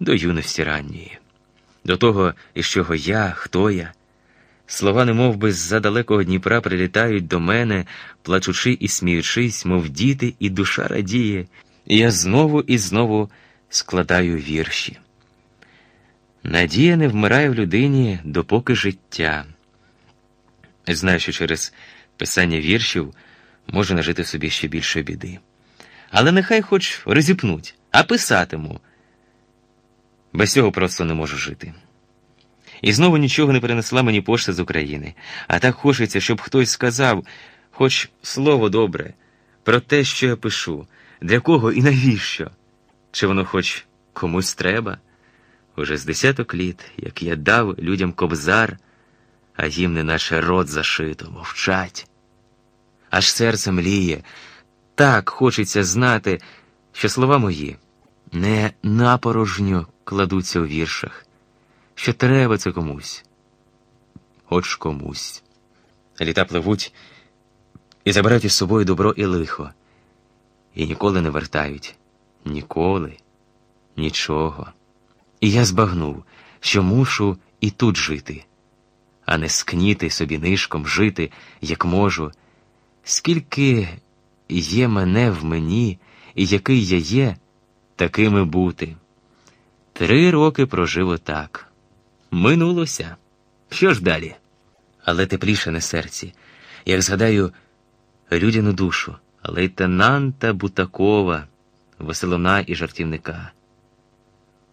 до юності ранньої, до того, із чого я, хто я. Слова, немов би з-за далекого Дніпра прилітають до мене, плачучи і сміючись, мов діти, і душа радіє, і я знову і знову складаю вірші. Надія не вмирає в людині допоки життя. Знаю, що через писання віршів можу нажити собі ще більше біди. Але нехай хоч розіпнуть, а писатиму. Без цього просто не можу жити. І знову нічого не перенесла мені пошта з України, а так хочеться, щоб хтось сказав, хоч слово добре, про те, що я пишу, для кого і навіщо? Чи воно хоч комусь треба? Уже з десяток літ, як я дав людям кобзар, а їм не наше рот зашито, мовчать. Аж серце мліє, так хочеться знати, що слова мої не напорожньо кладуться у віршах, що треба це комусь, хоч комусь. Літа пливуть і забирають із собою добро і лихо, і ніколи не вертають, ніколи, нічого. І я збагнув, що мушу і тут жити, а не скніти собі нишком жити, як можу, скільки є мене в мені, і який я є, такими бути. Три роки прожив отак. Минулося. Що ж далі? Але тепліше на серці, як згадаю людяну душу, лейтенанта Бутакова, Василона і жартівника.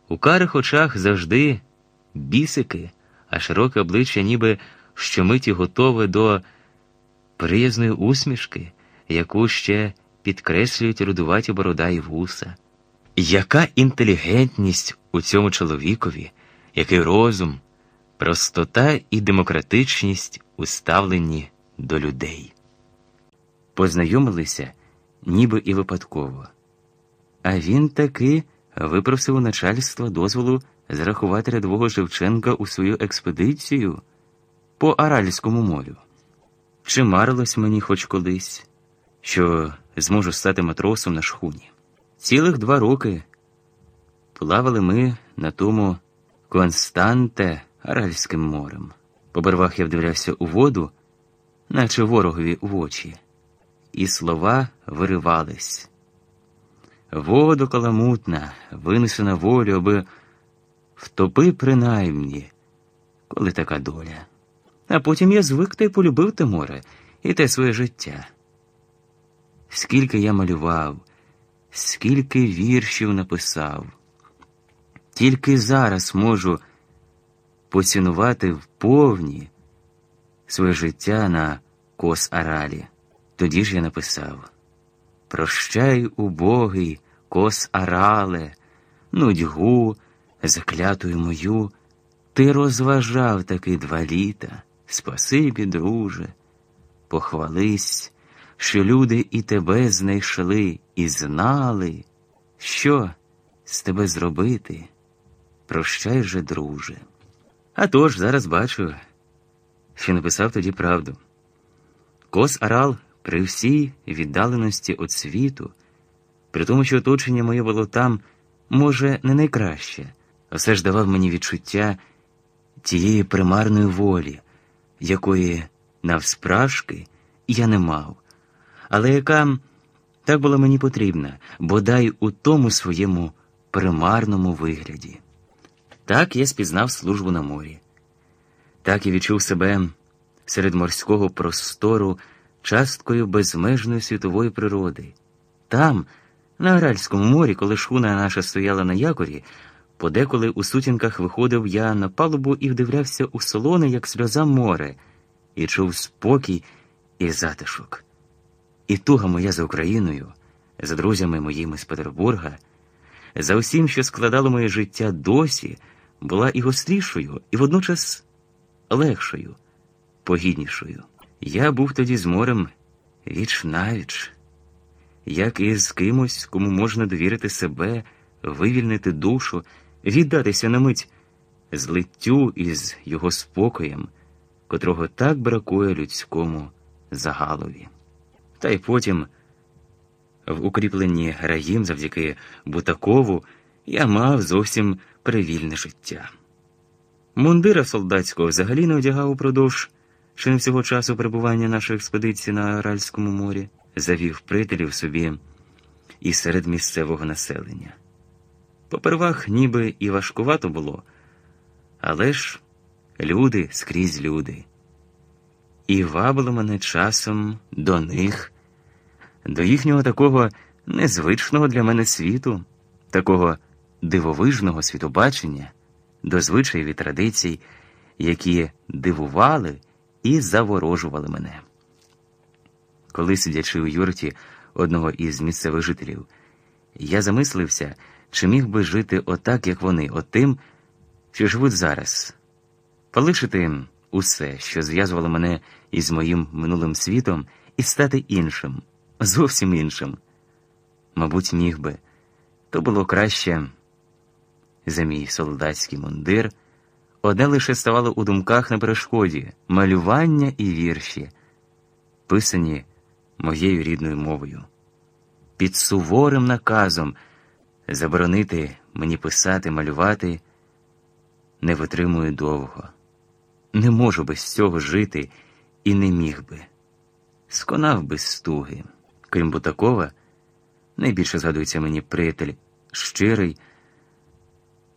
У карих очах завжди бісики, а широке обличчя, ніби щомиті готове до приязної усмішки, яку ще підкреслюють рудуваті борода і вуса. Яка інтелігентність у цьому чоловікові, який розум, простота і демократичність у ставленні до людей. Познайомилися ніби і випадково. А він таки випросив у начальства дозволу зарахувати рядового Шевченка у свою експедицію по Аральському морю. Чи марилось мені хоч колись, що зможу стати матросом на шхуні? Цілих два роки плавали ми на тому Константе Аральським морем. По барвах я вдивлявся у воду, наче ворогові в очі, і слова виривались. Воду каламутна, винесена волю, аби втопи принаймні, коли така доля. А потім я звик та й полюбив те море і те своє життя. Скільки я малював, скільки віршів написав, тільки зараз можу поцінувати вповні своє життя на кос Аралі. Тоді ж я написав. Прощай, убогий, кос арале, нудьгу, заклятую мою, ти розважав таки два літа, спасибі, друже, похвались, що люди і тебе знайшли, і знали, що з тебе зробити. Прощай же, друже. А тож, зараз бачу, що написав тоді правду. Кос Арал при всій віддаленості від світу, при тому, що оточення моє було там, може, не найкраще, а все ж давав мені відчуття тієї примарної волі, якої навсправжки я не мав, але яка так була мені потрібна, бодай у тому своєму примарному вигляді. Так я спізнав службу на морі, так і відчув себе серед морського простору часткою безмежної світової природи. Там, на Аральському морі, коли шхуна наша стояла на якорі, подеколи у сутінках виходив я на палубу і вдивлявся у солоне, як сльоза море, і чув спокій і затишок. І туга моя за Україною, за друзями моїми з Петербурга, за усім, що складало моє життя досі, була і гострішою, і водночас легшою, погіднішою. Я був тоді з морем віч навіч, як і з кимось, кому можна довірити себе, вивільнити душу, віддатися на мить злиттю із його спокоєм, котрого так бракує людському загалові. Та й потім, в укріпленні раїм завдяки Бутакову, я мав зовсім привільне життя. Мундира солдатського взагалі не одягав упродовж ще не всього часу перебування нашої експедиції на Аральському морі, завів прителів собі і серед місцевого населення. Попервах ніби і важкувато було, але ж люди скрізь люди. І вабило мене часом до них, до їхнього такого незвичного для мене світу, такого дивовижного світобачення, до звичаїв і традицій, які дивували і заворожували мене. Коли сидячи у юрті одного із місцевих жителів, я замислився, чи міг би жити отак, як вони, отим, що живуть зараз, полишити усе, що зв'язувало мене із моїм минулим світом, і стати іншим, зовсім іншим. Мабуть, міг би, то було краще за мій солдатський мундир. Одне лише ставало у думках на перешкоді малювання і вірші, писані моєю рідною мовою. Під суворим наказом заборонити мені писати, малювати не витримую довго. Не можу без цього жити і не міг би. Сконав без стуги. Крім Бутакова, найбільше згадується мені приятель щирий.